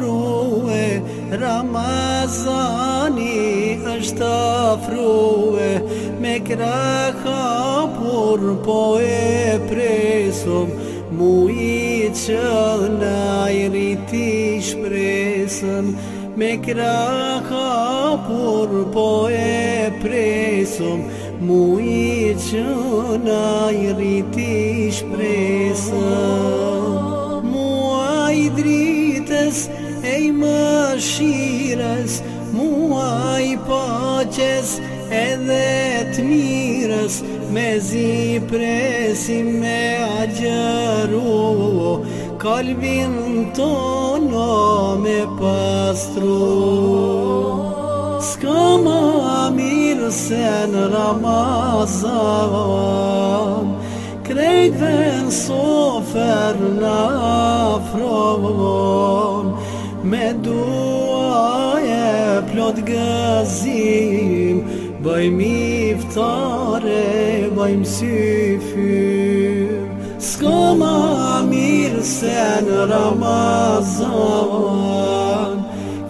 mruë Ramazani është afruë Me kraha por po e presëm Mu i që në shpresëm Me kraha por po e presëm Mu i që në shpresëm Mu a e i shiras, Mua i paches edhe të mirës Me zi presi me a gjëru Kalbin tono me pastru Ska ma mirë se në Ramazan Krejtë dhe në sofer në afrovon me duaje plot gëzim Bëj miftare, bëj msifim Sko ma mirë në Ramazan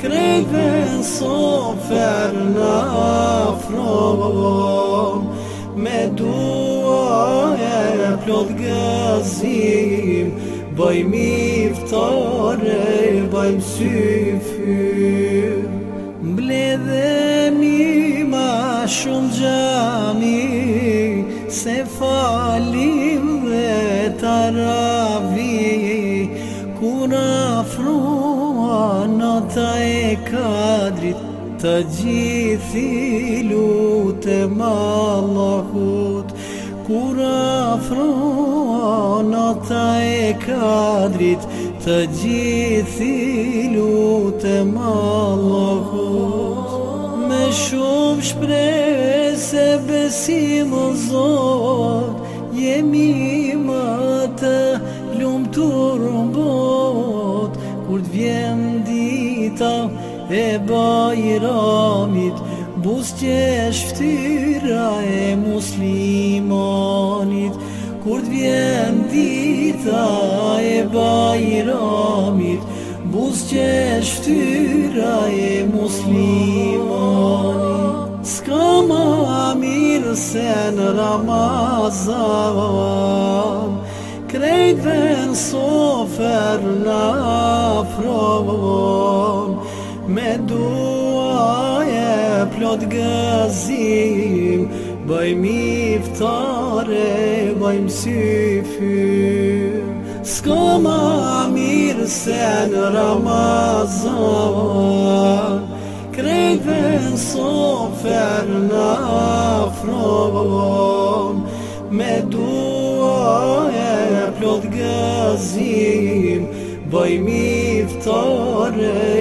Krejtë në sofer në afron Me duaje plot gëzim Baj mi iftare, baj më sy mi ma shumë gjami Se falim dhe të ravi Kuna frua në ta e kadrit Të gjithi lutë e Kur afro nata e kadrit Të gjithi lutë e malohut Me shumë shpreve se besim o zot Jemi më të lumë të Kur të vjen dita e bajramit Buz që e muslimonit Kurd të vjen dita e bajramit Buz që e muslimonit Ska ma mirë se në Ramazan Krejt ven sofer në afrovon Me duke plot gazim Baj mi ftare, Skama më mirë se në Ramazan Krejtë në sofer në afron Me dua e plot gazim Baj mi ftare,